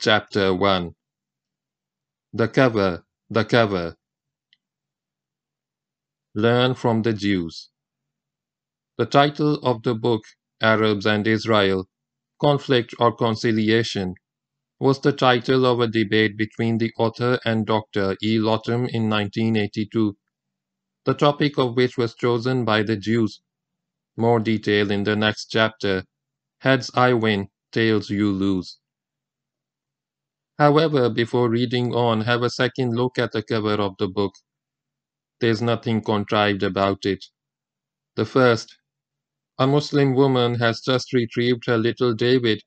Chapter 1 The Cover, the Cover Learn from the Jews. The title of the book, Arabs and Israel Conflict or Conciliation, was the title of a debate between the author and Dr. E. Lawton in 1982, the topic of which was chosen by the Jews. More detail in the next chapter. Heads I win, tails you lose. However, before reading on, have a second look at the cover of the book. There's nothing contrived about it. The first, a Muslim woman has just retrieved her little David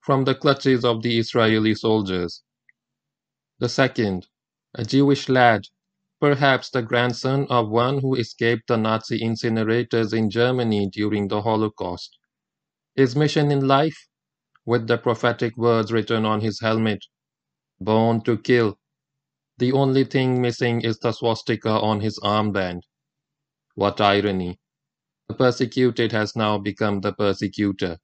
from the clutches of the Israeli soldiers. The second, a Jewish lad, perhaps the grandson of one who escaped the Nazi incinerators in Germany during the Holocaust. His mission in life, with the prophetic words written on his helmet, Born to kill. The only thing missing is the swastika on his armband. What irony. The persecuted has now become the persecutor.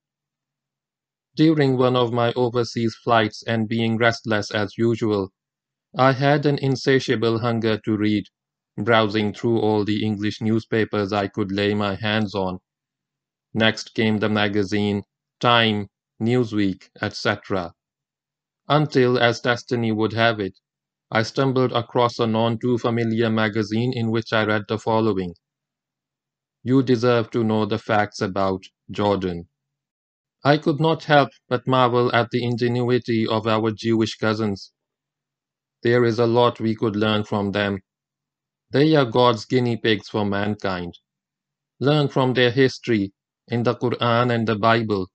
During one of my overseas flights and being restless as usual, I had an insatiable hunger to read, browsing through all the English newspapers I could lay my hands on. Next came the magazine, Time, Newsweek, etc until, as destiny would have it, I stumbled across a non too familiar magazine in which I read the following You deserve to know the facts about Jordan. I could not help but marvel at the ingenuity of our Jewish cousins. There is a lot we could learn from them. They are God's guinea pigs for mankind. Learn from their history in the Quran and the Bible.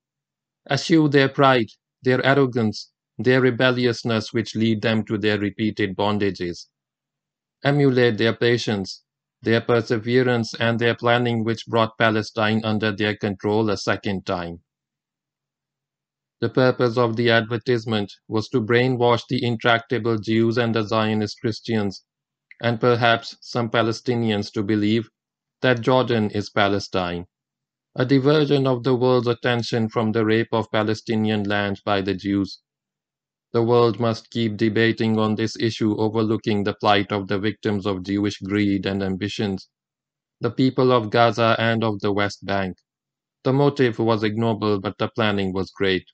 Eschew their pride, their arrogance, their rebelliousness which lead them to their repeated bondages. Emulate their patience, their perseverance, and their planning which brought Palestine under their control a second time. The purpose of the advertisement was to brainwash the intractable Jews and the Zionist Christians, and perhaps some Palestinians to believe that Jordan is Palestine, a diversion of the world's attention from the rape of Palestinian land by the Jews the world must keep debating on this issue, overlooking the plight of the victims of Jewish greed and ambitions, the people of Gaza and of the West Bank. The motive was ignoble, but the planning was great.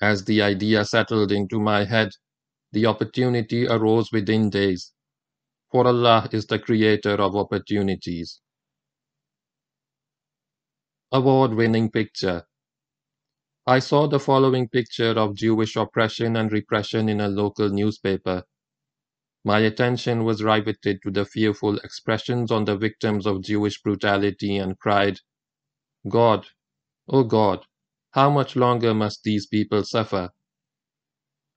As the idea settled into my head, the opportunity arose within days. For Allah is the creator of opportunities. Award winning picture I saw the following picture of Jewish oppression and repression in a local newspaper. My attention was riveted to the fearful expressions on the victims of Jewish brutality and cried, God, oh God, how much longer must these people suffer?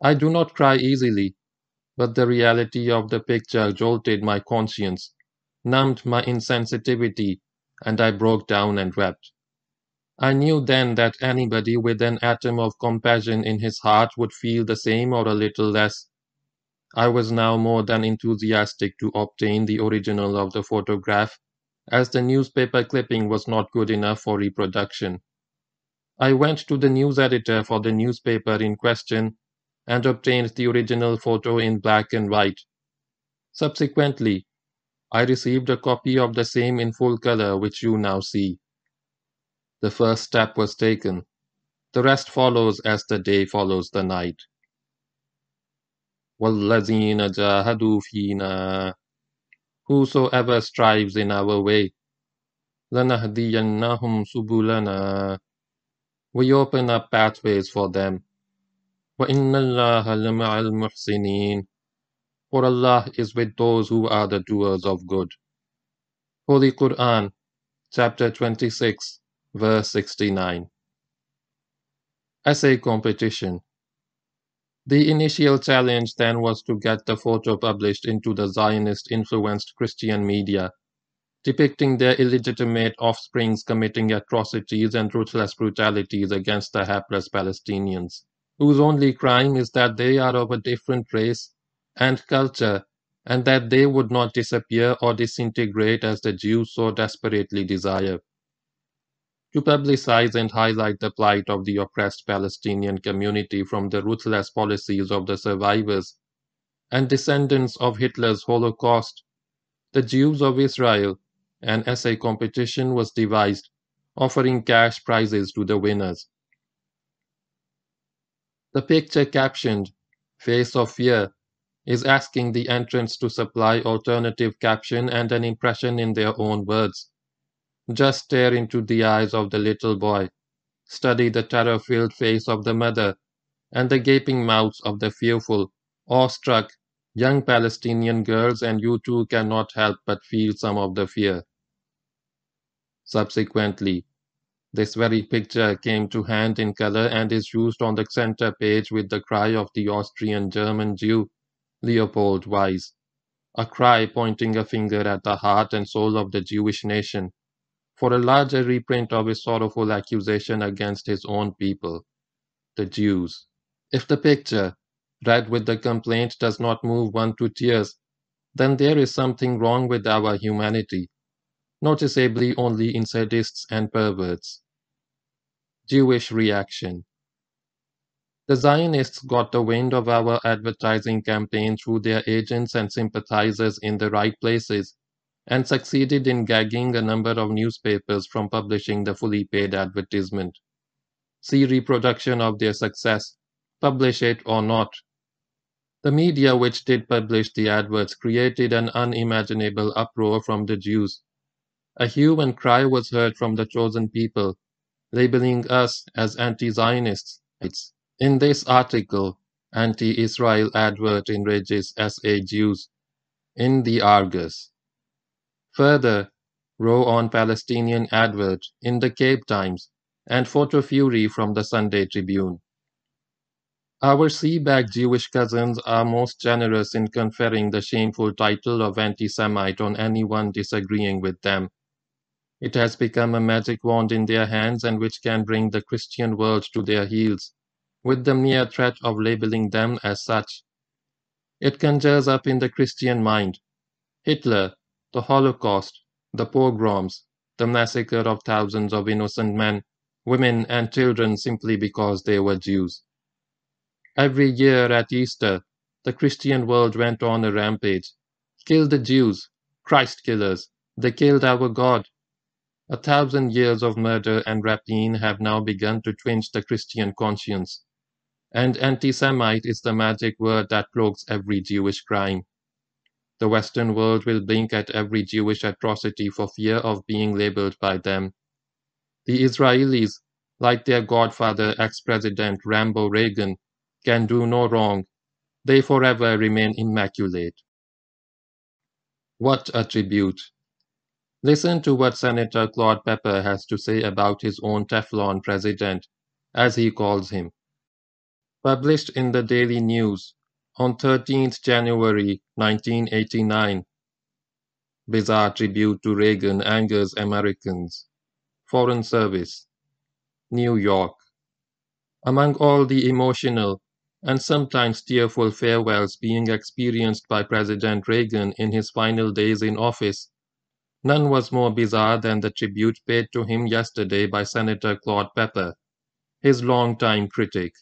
I do not cry easily, but the reality of the picture jolted my conscience, numbed my insensitivity, and I broke down and wept. I knew then that anybody with an atom of compassion in his heart would feel the same or a little less. I was now more than enthusiastic to obtain the original of the photograph, as the newspaper clipping was not good enough for reproduction. I went to the news editor for the newspaper in question and obtained the original photo in black and white. Subsequently, I received a copy of the same in full color which you now see The first step was taken. The rest follows as the day follows the night. وَالَّذِينَ جَاهَدُوا فِينَا Whosoever strives in our way, لَنَهْدِيَنَّهُمْ سُبُلَنَا We open up pathways for them. وَإِنَّ اللَّهَ لَمَعَ الْمُحْسِنِينَ For Allah is with those who are the doers of good. Holy Quran, chapter 26, verse 69. Essay competition. The initial challenge then was to get the photo published into the Zionist influenced Christian media, depicting their illegitimate offsprings committing atrocities and ruthless brutalities against the hapless Palestinians, whose only crime is that they are of a different race and culture and that they would not disappear or disintegrate as the Jews so desperately desire. To publicize and highlight the plight of the oppressed Palestinian community from the ruthless policies of the survivors and descendants of Hitler's Holocaust, the Jews of Israel, an essay competition was devised, offering cash prizes to the winners. The picture captioned Face of Fear is asking the entrants to supply alternative caption and an impression in their own words. Just stare into the eyes of the little boy, study the terror filled face of the mother, and the gaping mouths of the fearful, awestruck, young Palestinian girls, and you too cannot help but feel some of the fear. Subsequently, this very picture came to hand in color and is used on the center page with the cry of the Austrian German Jew Leopold Weiss, a cry pointing a finger at the heart and soul of the Jewish nation, for a larger reprint of his sorrowful accusation against his own people, the Jews. If the picture, read with the complaint, does not move one to tears, then there is something wrong with our humanity, noticeably only in sadists and perverts. Jewish reaction the Zionists got the wind of our advertising campaign through their agents and sympathizers in the right places, and succeeded in gagging a number of newspapers from publishing the fully paid advertisement. See reproduction of their success, publish it or not. The media which did publish the adverts created an unimaginable uproar from the Jews. A hue and cry was heard from the chosen people, labeling us as anti Zionists. In this article, anti-Israel advert enrages SA Jews in the Argus. Further, row on Palestinian advert in the Cape Times and photo fury from the Sunday Tribune. Our Seaback Jewish cousins are most generous in conferring the shameful title of anti-Semite on anyone disagreeing with them. It has become a magic wand in their hands and which can bring the Christian world to their heels with the mere threat of labeling them as such. It conjures up in the Christian mind Hitler, the Holocaust, the pogroms, the massacre of thousands of innocent men, women, and children simply because they were Jews. Every year at Easter, the Christian world went on a rampage. Kill the Jews, Christ killers, they killed our God. A thousand years of murder and rapine have now begun to twinge the Christian conscience and anti-Semite is the magic word that cloaks every Jewish crime. The Western world will blink at every Jewish atrocity for fear of being labeled by them. The Israelis, like their godfather ex-president Rambo Reagan, can do no wrong. They forever remain immaculate. What a tribute! Listen to what Senator Claude Pepper has to say about his own Teflon president, as he calls him published in the Daily News on 13th January 1989. Bizarre tribute to Reagan angers Americans. Foreign Service. New York. Among all the emotional and sometimes tearful farewells being experienced by President Reagan in his final days in office, none was more bizarre than the tribute paid to him yesterday by Senator Claude Pepper, his longtime critic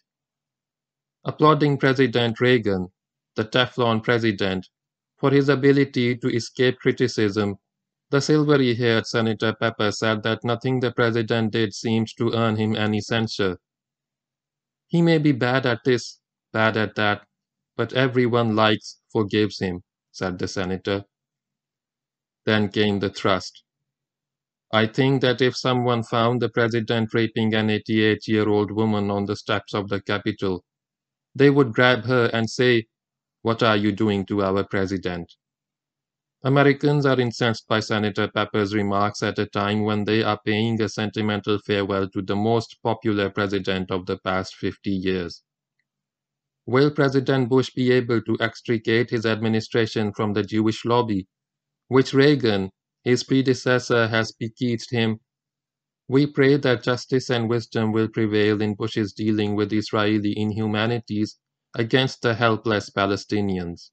applauding President Reagan, the Teflon president, for his ability to escape criticism, the silvery haired Senator Pepper said that nothing the president did seemed to earn him any censure. He may be bad at this, bad at that, but everyone likes, forgives him, said the senator. Then came the thrust. I think that if someone found the president raping an 88 year old woman on the steps of the Capitol, they would grab her and say, What are you doing to our president? Americans are incensed by Senator Pepper's remarks at a time when they are paying a sentimental farewell to the most popular president of the past 50 years. Will President Bush be able to extricate his administration from the Jewish lobby, which Reagan, his predecessor, has bequeathed him we pray that justice and wisdom will prevail in Bush's dealing with Israeli inhumanities against the helpless Palestinians.